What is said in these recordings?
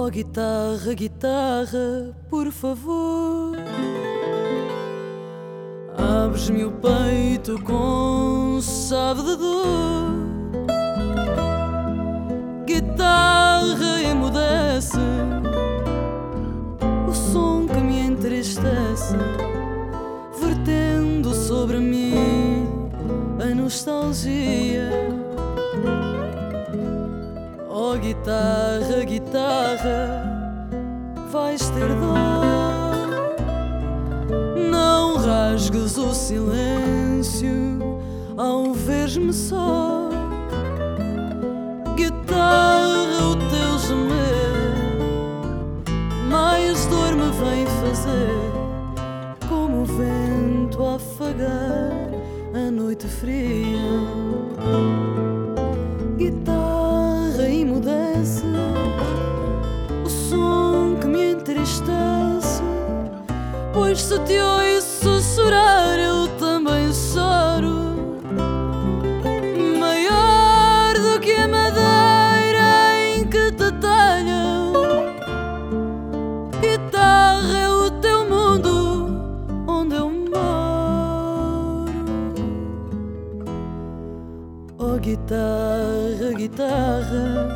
Oh guitarra, guitarra, por favor. Abres-me o peito com chave de dor. Guitarra emudece. O som que me entristece Vertendo sobre mim a nostalgia. Oh guitarra, guitarra, vais ter dor. Não rasgues o silêncio ao ver-me só. Guitarra, o teu gemer, mais dor me vem fazer, como o vento a afagar a noite fria. Guitarra emudece Se te ouço chorar, eu também choro. Maior do que a madeira em que te talham. Guitarra é o teu mundo onde eu moro. Oh guitarra, guitarra,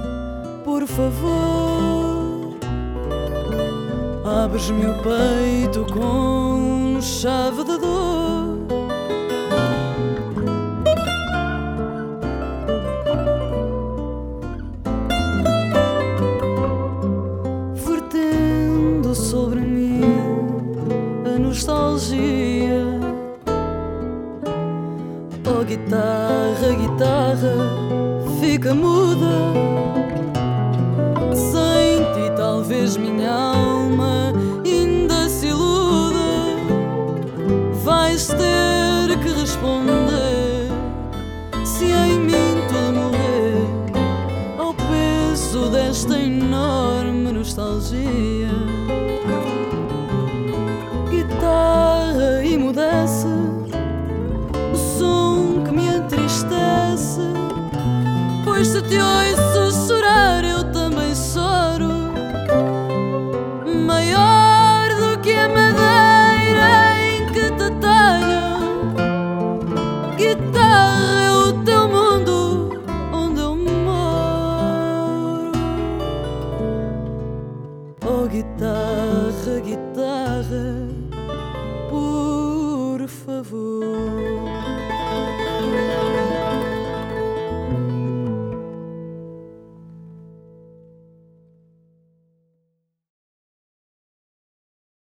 por favor, abres-me o peito com chave de dor. Vertendo sobre mim a nostalgia. Oh guitarra, guitarra, fica muda. Responder se em mim tu morrer ao peso desta enorme nostalgia. Guitarra emudece o som que me entristece. Pois se te moro. Oh guitarra, guitarra